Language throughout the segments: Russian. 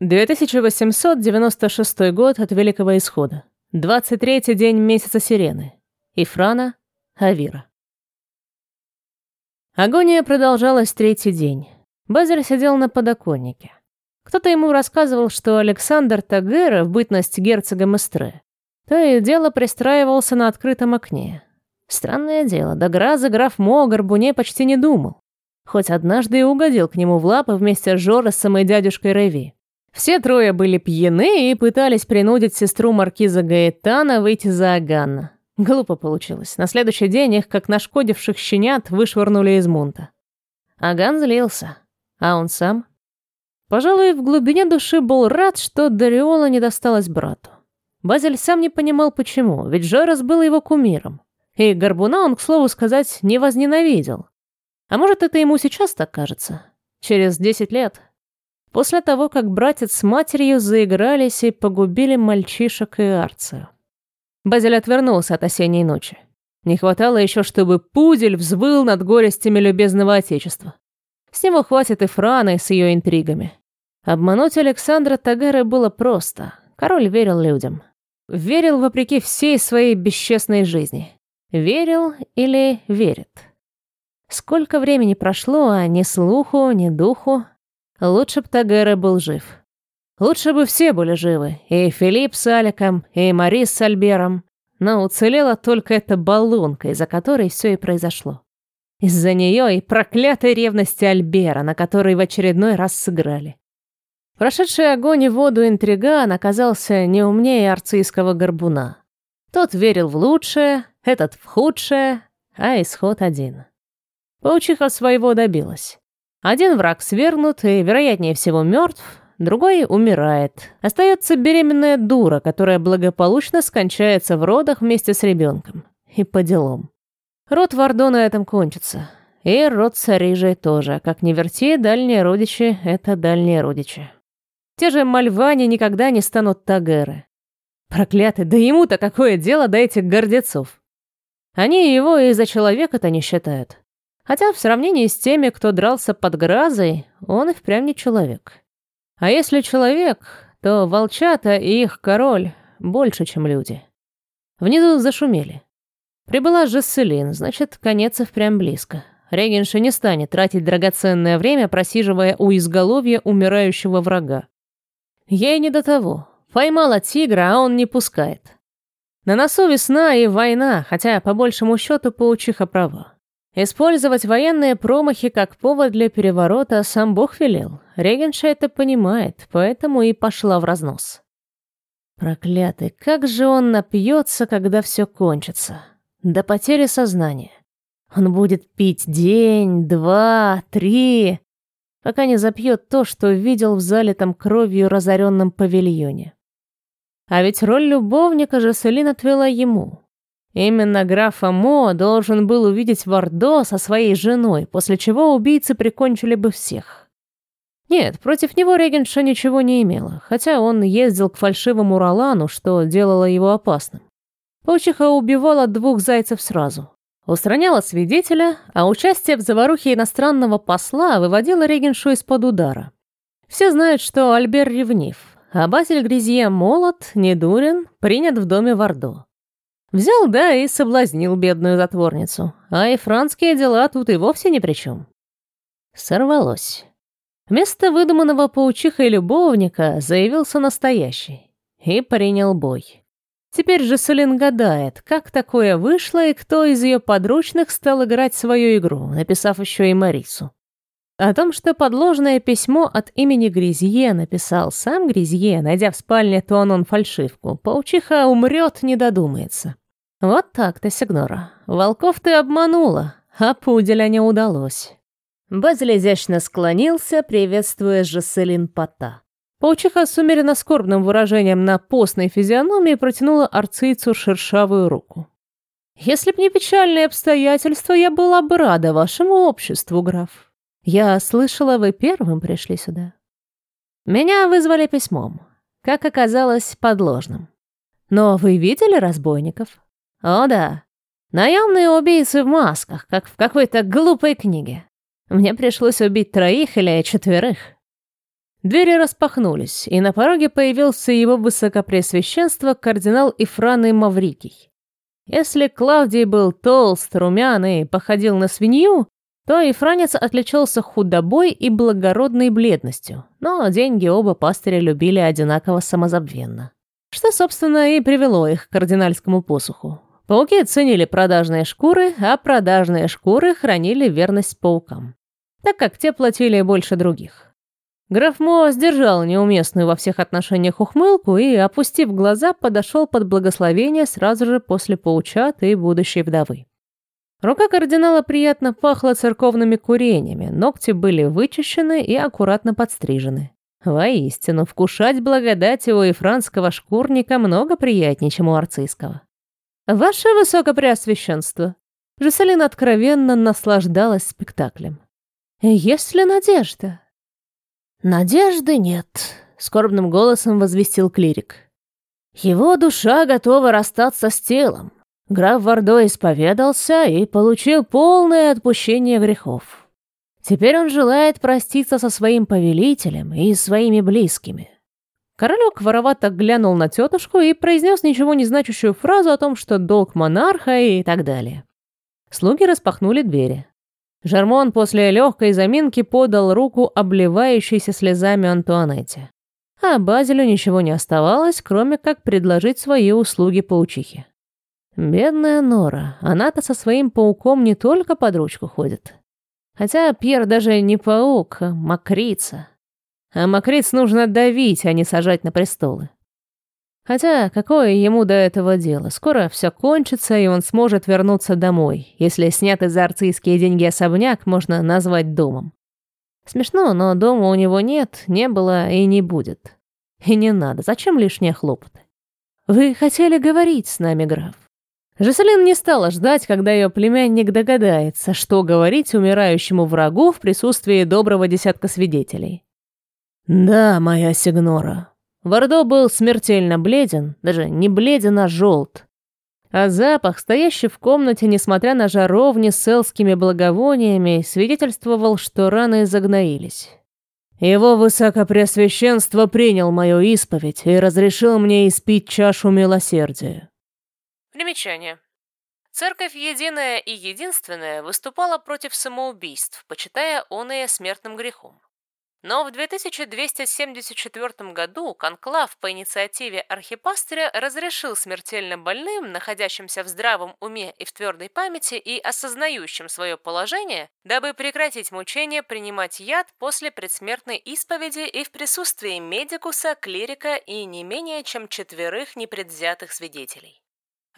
2896 год от Великого Исхода. 23-й день месяца Сирены. Ифрана, Авира. Агония продолжалась третий день. Базер сидел на подоконнике. Кто-то ему рассказывал, что Александр Тагера в бытность герцогом Эстре то и дело пристраивался на открытом окне. Странное дело, до граза граф Мо о Горбуне почти не думал. Хоть однажды и угодил к нему в лапы вместе с Жоросом и дядюшкой Реви. Все трое были пьяны и пытались принудить сестру маркиза Гаэтана выйти за Аганна. Глупо получилось. На следующий день их, как нашкодивших щенят, вышвырнули из мунта. Аган злился. А он сам? Пожалуй, в глубине души был рад, что Дариола не досталась брату. Базель сам не понимал, почему, ведь Жорас был его кумиром. И Горбуна он, к слову сказать, не возненавидел. А может, это ему сейчас так кажется? Через десять лет? После того, как братец с матерью заигрались и погубили мальчишек и Арцию. Базель отвернулся от осенней ночи. Не хватало еще, чтобы пудель взвыл над горестями любезного отечества. С него хватит и Франы с ее интригами. Обмануть Александра Тагары было просто. Король верил людям. Верил вопреки всей своей бесчестной жизни. Верил или верит. Сколько времени прошло, а ни слуху, ни духу. Лучше б Тагера был жив. Лучше бы все были живы. И Филипп с Аликом, и Марис с Альбером. Но уцелела только эта баллонка, из-за которой все и произошло. Из-за нее и проклятой ревности Альбера, на которой в очередной раз сыграли. Прошедший огонь и воду интриган оказался не умнее арцийского горбуна. Тот верил в лучшее, этот в худшее, а исход один. Паучиха своего добилась. Один враг свергнут и, вероятнее всего, мертв, другой умирает. Остается беременная дура, которая благополучно скончается в родах вместе с ребенком. И по делам. Род Вардо на этом кончится. И род Сарижей тоже. Как ни верти, дальние родичи — это дальние родичи. Те же Мальвани никогда не станут Тагеры. Проклятый, да ему-то какое дело до этих гордецов? Они его и за человека-то не считают. Хотя в сравнении с теми, кто дрался под Гразой, он и впрямь не человек. А если человек, то волчата и их король больше, чем люди. Внизу зашумели. Прибыла Жесселин, значит, конец и впрямь близко. Регенша не станет тратить драгоценное время, просиживая у изголовья умирающего врага. Ей не до того. Поймала тигра, а он не пускает. На носу весна и война, хотя по большему счету паучиха права. Использовать военные промахи как повод для переворота сам Бог велел. Регенша это понимает, поэтому и пошла в разнос. Проклятый, как же он напьется, когда все кончится. До потери сознания. Он будет пить день, два, три пока не запьет то, что видел в залитом кровью разоренном павильоне. А ведь роль любовника же Селин отвела ему. Именно граф Амо должен был увидеть Вардо со своей женой, после чего убийцы прикончили бы всех. Нет, против него регенша ничего не имела, хотя он ездил к фальшивому Ролану, что делало его опасным. Паучиха убивала двух зайцев сразу устраняла свидетеля, а участие в заварухе иностранного посла выводило регеншу из-под удара. Все знают, что Альбер ревнив, а Базиль Грязье молод, недурен, принят в доме Вардо. Взял, да, и соблазнил бедную затворницу, а и францкие дела тут и вовсе ни при чем. Сорвалось. Вместо выдуманного паучихой любовника заявился настоящий и принял бой. Теперь же Селин гадает, как такое вышло и кто из ее подручных стал играть свою игру, написав еще и Марису. О том, что подложное письмо от имени Гризье написал сам Гризье, найдя в спальне Туанон фальшивку, паучиха умрет, не додумается. Вот так-то, Сигнора. Волков ты обманула, а пуделя не удалось. Базиль изящно склонился, приветствуя Жаселин Пота. Паучиха с умеренно скорбным выражением на постной физиономии протянула арцийцу шершавую руку. «Если б не печальные обстоятельства, я была бы рада вашему обществу, граф. Я слышала, вы первым пришли сюда. Меня вызвали письмом, как оказалось, подложным. Но вы видели разбойников? О да, наемные убийцы в масках, как в какой-то глупой книге. Мне пришлось убить троих или четверых. Двери распахнулись, и на пороге появился его высокопреосвященство кардинал Ифраны Маврикий. Если Клавдий был толст, румян и походил на свинью, то Ифранец отличался худобой и благородной бледностью, но деньги оба пастыря любили одинаково самозабвенно. Что, собственно, и привело их к кардинальскому посуху. Пауки ценили продажные шкуры, а продажные шкуры хранили верность паукам, так как те платили больше других. Граф Мо сдержал неуместную во всех отношениях ухмылку и, опустив глаза, подошел под благословение сразу же после паучат и будущей вдовы. Рука кардинала приятно пахла церковными курениями, ногти были вычищены и аккуратно подстрижены. Воистину, вкушать благодать его и франского шкурника много приятнее, чем у арцийского. «Ваше Высокопреосвященство!» Жеселин откровенно наслаждалась спектаклем. «Есть ли надежда?» «Надежды нет», — скорбным голосом возвестил клирик. «Его душа готова расстаться с телом. Граф Вардо исповедался и получил полное отпущение грехов. Теперь он желает проститься со своим повелителем и своими близкими». Королек воровато глянул на тетушку и произнес ничего не значащую фразу о том, что долг монарха и так далее. Слуги распахнули двери. Жармон после легкой заминки подал руку обливающейся слезами Антуанетте. А Базилю ничего не оставалось, кроме как предложить свои услуги паучихе. Бедная Нора, она-то со своим пауком не только под ручку ходит. Хотя Пьер даже не паук, а мокрица. А мокриц нужно давить, а не сажать на престолы. Хотя, какое ему до этого дело? Скоро все кончится, и он сможет вернуться домой, если снятый за арцийские деньги особняк можно назвать домом. Смешно, но дома у него нет, не было и не будет. И не надо, зачем лишние хлопоты? Вы хотели говорить с нами, граф? Жеселин не стала ждать, когда ее племянник догадается, что говорить умирающему врагу в присутствии доброго десятка свидетелей. «Да, моя сигнора», Вардо был смертельно бледен, даже не бледен, а желт. А запах, стоящий в комнате, несмотря на жаровни с селскими благовониями, свидетельствовал, что раны загноились. Его высокопреосвященство принял мою исповедь и разрешил мне испить чашу милосердия. Примечание. Церковь единая и единственная выступала против самоубийств, почитая оное смертным грехом. Но в 2274 году конклав по инициативе архипастыря разрешил смертельно больным, находящимся в здравом уме и в твердой памяти и осознающим свое положение, дабы прекратить мучения, принимать яд после предсмертной исповеди и в присутствии медикуса, клирика и не менее чем четверых непредвзятых свидетелей.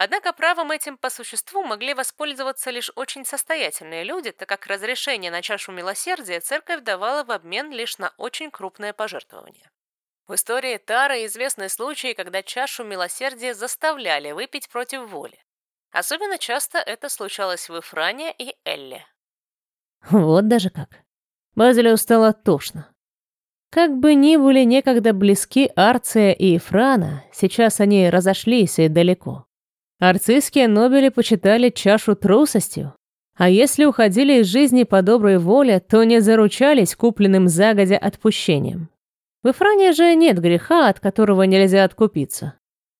Однако правом этим по существу могли воспользоваться лишь очень состоятельные люди, так как разрешение на чашу милосердия церковь давала в обмен лишь на очень крупное пожертвование. В истории Тара известны случаи, когда чашу милосердия заставляли выпить против воли. Особенно часто это случалось в Ифране и Элле. Вот даже как. Базилю стало тошно. Как бы ни были некогда близки Арция и Ифрана, сейчас они разошлись и далеко. Арцистские нобели почитали чашу трусостью, а если уходили из жизни по доброй воле, то не заручались купленным загодя отпущением. В Ифране же нет греха, от которого нельзя откупиться.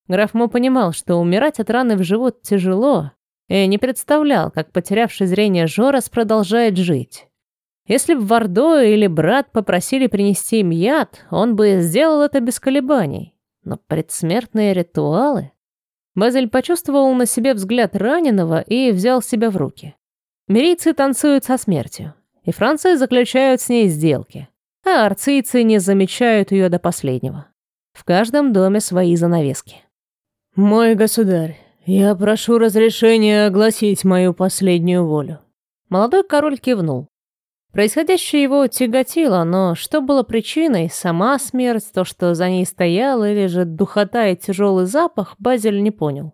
Граф Мо понимал, что умирать от раны в живот тяжело, и не представлял, как потерявший зрение Жорас продолжает жить. Если бы Вардо или брат попросили принести им яд, он бы сделал это без колебаний. Но предсмертные ритуалы... Базель почувствовал на себе взгляд раненого и взял себя в руки. Мирийцы танцуют со смертью, и францы заключают с ней сделки, а арцийцы не замечают ее до последнего. В каждом доме свои занавески. «Мой государь, я прошу разрешения огласить мою последнюю волю». Молодой король кивнул. Происходящее его тяготило, но что было причиной, сама смерть, то, что за ней стоял, или же духота и тяжелый запах, Базиль не понял.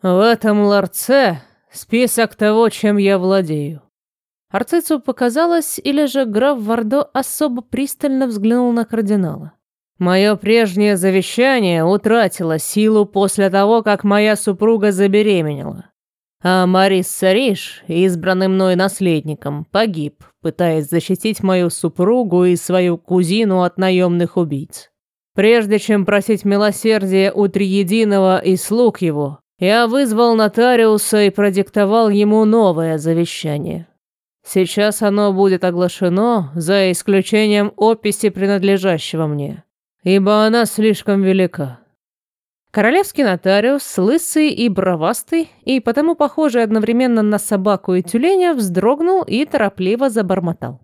«В этом ларце список того, чем я владею». Арцицу показалось, или же граф Вардо особо пристально взглянул на кардинала. «Мое прежнее завещание утратило силу после того, как моя супруга забеременела. А Марис Сариш, избранный мной наследником, погиб пытаясь защитить мою супругу и свою кузину от наемных убийц. Прежде чем просить милосердия у Триединого и слуг его, я вызвал нотариуса и продиктовал ему новое завещание. Сейчас оно будет оглашено, за исключением описи принадлежащего мне, ибо она слишком велика. Королевский нотариус, лысый и бровастый, и потому похожий одновременно на собаку и тюленя, вздрогнул и торопливо забормотал.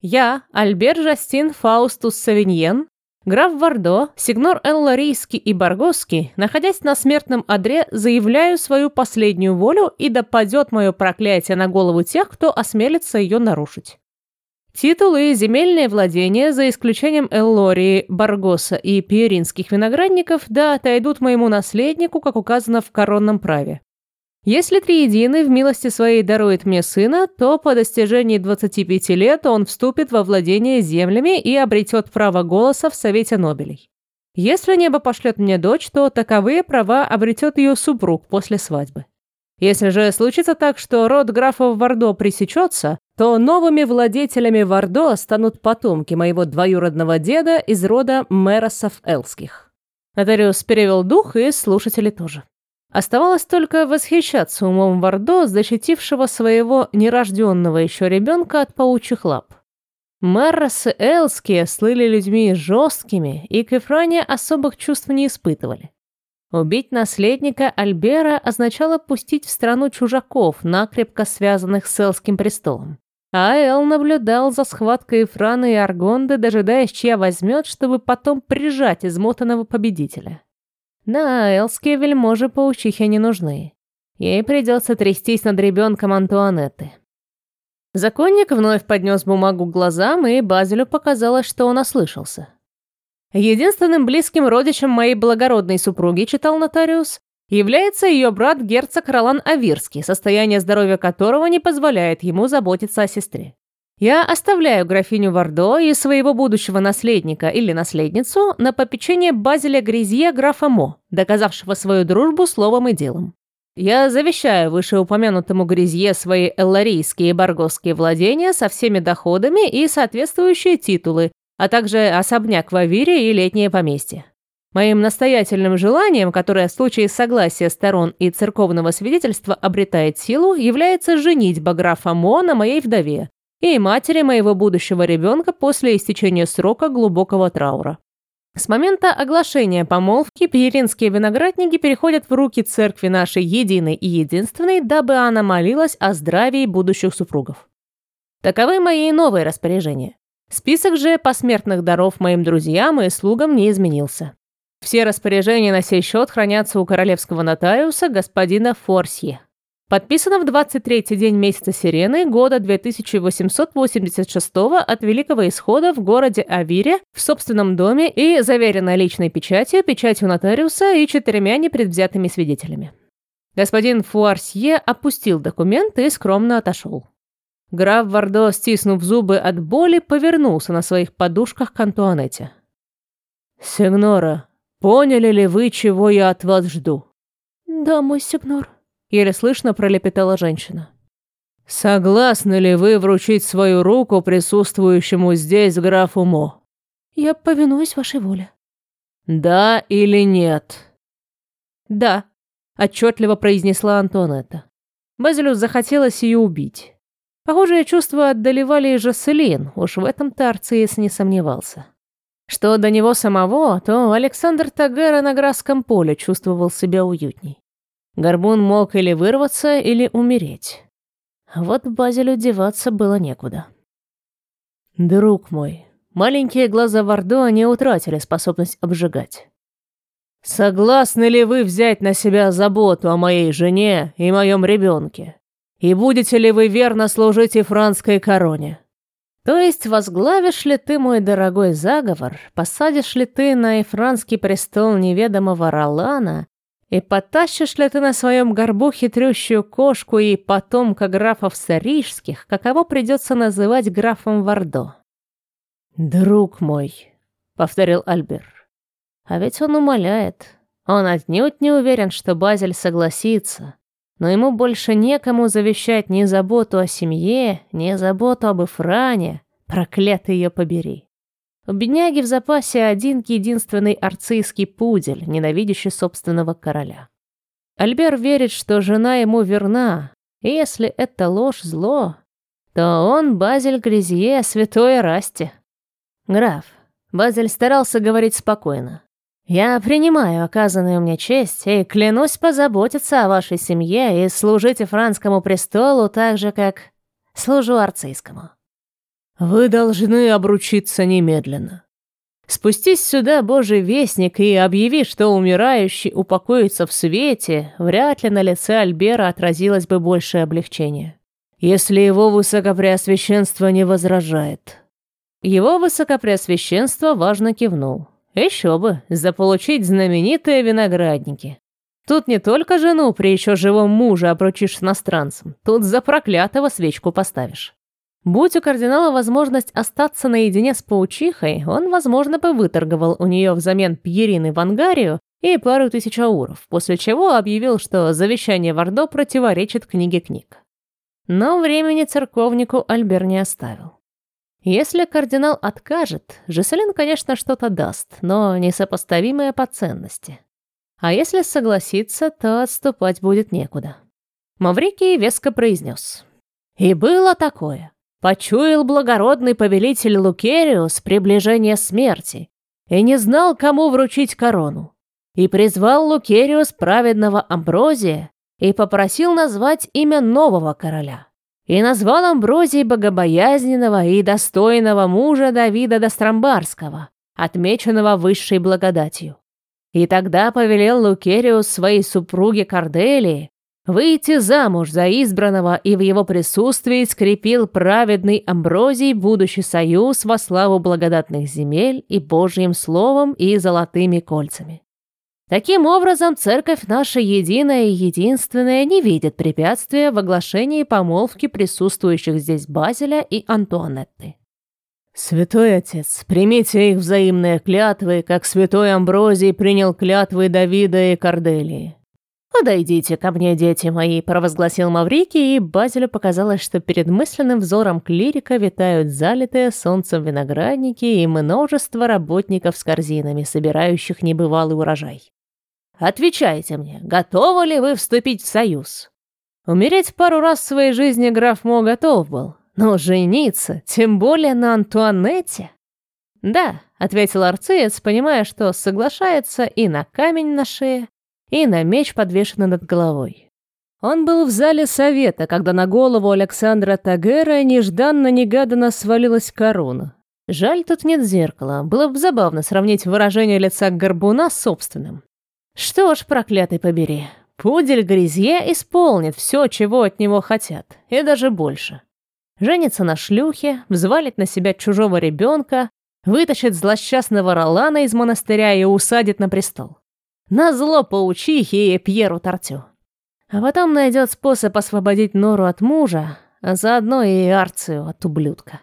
«Я, Альбер Жастин Фаустус Савиньен, Граф Вардо, Сигнор Элларийский и Баргосский, находясь на смертном одре, заявляю свою последнюю волю и да падет мое проклятие на голову тех, кто осмелится ее нарушить. Титулы и земельные владения, за исключением Эллории, Баргоса и Пиеринских виноградников, да отойдут моему наследнику, как указано в коронном праве. Если Триединый в милости своей дарует мне сына, то по достижении 25 лет он вступит во владение землями и обретет право голоса в Совете Нобелей. Если небо пошлет мне дочь, то таковые права обретет ее супруг после свадьбы. Если же случится так, что род графов Вардо пресечется, то новыми владетелями Вардо станут потомки моего двоюродного деда из рода Меросов Элских. Нотариус перевел дух, и слушатели тоже. Оставалось только восхищаться умом Вардо, защитившего своего нерожденного еще ребенка от паучьих лап. Меррос и Элские слыли людьми жесткими и к Эфране особых чувств не испытывали. Убить наследника Альбера означало пустить в страну чужаков, накрепко связанных с Элским престолом. А Эл наблюдал за схваткой Эфрана и Аргонды, дожидаясь, чья возьмет, чтобы потом прижать измотанного победителя. Да, элские вельможи паучихе не нужны. Ей придется трястись над ребенком Антуанетты. Законник вновь поднес бумагу к глазам, и Базилю показалось, что он ослышался. Единственным близким родичем моей благородной супруги, читал нотариус, является ее брат герцог Ролан Авирский, состояние здоровья которого не позволяет ему заботиться о сестре. Я оставляю графиню Вардо и своего будущего наследника или наследницу на попечение Базеля Гризье графа Мо, доказавшего свою дружбу словом и делом. Я завещаю вышеупомянутому Гризье свои элларийские и баргосские владения со всеми доходами и соответствующие титулы, а также особняк в Авире и летнее поместье. Моим настоятельным желанием, которое в случае согласия сторон и церковного свидетельства обретает силу, является женить графа Мо на моей вдове, и матери моего будущего ребенка после истечения срока глубокого траура. С момента оглашения помолвки пьеринские виноградники переходят в руки церкви нашей единой и единственной, дабы она молилась о здравии будущих супругов. Таковы мои новые распоряжения. Список же посмертных даров моим друзьям и слугам не изменился. Все распоряжения на сей счет хранятся у королевского нотариуса господина Форсье. Подписано в 23-й день месяца Сирены года 2886 от Великого Исхода в городе Авире в собственном доме и заверено личной печатью, печатью нотариуса и четырьмя непредвзятыми свидетелями. Господин Фуарсье опустил документ и скромно отошел. Граф Вардо, стиснув зубы от боли, повернулся на своих подушках к Антуанете. «Сигнора, поняли ли вы, чего я от вас жду?» «Да, мой сигнор», еле слышно пролепетала женщина. Согласны ли вы вручить свою руку присутствующему здесь графу Мо? Я повинуюсь вашей воле. Да или нет? Да, отчетливо произнесла Антонетта. Базилю захотелось ее убить. Похожие чувства отдалевали и Жаселин, уж в этом Тарциес не сомневался. Что до него самого, то Александр Тагера на Грасском поле чувствовал себя уютней. Горбун мог или вырваться, или умереть. Вот Базилю деваться было некуда. Друг мой, маленькие глаза Вардо не утратили способность обжигать. Согласны ли вы взять на себя заботу о моей жене и моем ребенке? И будете ли вы верно служить и францкой короне? То есть возглавишь ли ты, мой дорогой заговор, посадишь ли ты на Ифранский престол неведомого Ролана и потащишь ли ты на своем горбу хитрющую кошку и потомка графов Сарижских, каково придется называть графом Вардо? «Друг мой», — повторил Альбер. А ведь он умоляет. Он отнюдь не уверен, что Базель согласится. Но ему больше некому завещать ни заботу о семье, ни заботу об Эфране, проклятый ее побери. У бедняги в запасе один единственный арцийский пудель, ненавидящий собственного короля. Альбер верит, что жена ему верна, и если это ложь зло, то он Базель Грязье, святой Расти. Граф, Базель старался говорить спокойно. Я принимаю оказанную мне честь и клянусь позаботиться о вашей семье и служить франскому престолу так же, как служу арцийскому. Вы должны обручиться немедленно. Спустись сюда, Божий вестник, и объяви, что умирающий упокоится в свете, вряд ли на лице Альбера отразилось бы большее облегчение. Если его высокопреосвященство не возражает. Его высокопреосвященство важно кивнул. Еще бы, заполучить знаменитые виноградники. Тут не только жену при еще живом муже обручишь с иностранцем, тут за проклятого свечку поставишь. Будь у кардинала возможность остаться наедине с паучихой, он, возможно, бы выторговал у нее взамен Пьерины в Ангарию и пару тысяч ауров, после чего объявил, что завещание Вардо противоречит книге книг. Но времени церковнику Альбер не оставил. Если кардинал откажет, Жеселин, конечно, что-то даст, но несопоставимое по ценности. А если согласится, то отступать будет некуда. Маврикий веско произнес. И было такое. Почуял благородный повелитель Лукериус приближение смерти и не знал, кому вручить корону. И призвал Лукериус праведного Амброзия и попросил назвать имя нового короля и назвал Амброзий богобоязненного и достойного мужа Давида Достромбарского, отмеченного высшей благодатью. И тогда повелел Лукериус своей супруге Корделии выйти замуж за избранного и в его присутствии скрепил праведный Амброзий будущий союз во славу благодатных земель и Божьим словом и золотыми кольцами. Таким образом, церковь наша единая и единственная не видит препятствия в оглашении помолвки присутствующих здесь Базеля и Антуанетты. «Святой отец, примите их взаимные клятвы, как святой Амброзий принял клятвы Давида и Корделии». «Подойдите ко мне, дети мои», — провозгласил Маврикий, и Базелю показалось, что перед мысленным взором клирика витают залитые солнцем виноградники и множество работников с корзинами, собирающих небывалый урожай. Отвечайте мне, готовы ли вы вступить в союз? Умереть пару раз в своей жизни граф Мо готов был, но жениться, тем более на Антуанетте? Да, ответил арцеец, понимая, что соглашается и на камень на шее, и на меч, подвешенный над головой. Он был в зале совета, когда на голову Александра Тагера нежданно-негаданно свалилась корона. Жаль, тут нет зеркала. Было бы забавно сравнить выражение лица горбуна с собственным. Что ж, проклятый побери, пудель Грязье исполнит все, чего от него хотят, и даже больше. Женится на шлюхе, взвалит на себя чужого ребенка, вытащит злосчастного Ролана из монастыря и усадит на престол. На зло паучихе и Пьеру Тортю. А потом найдет способ освободить Нору от мужа, а заодно и Арцию от ублюдка.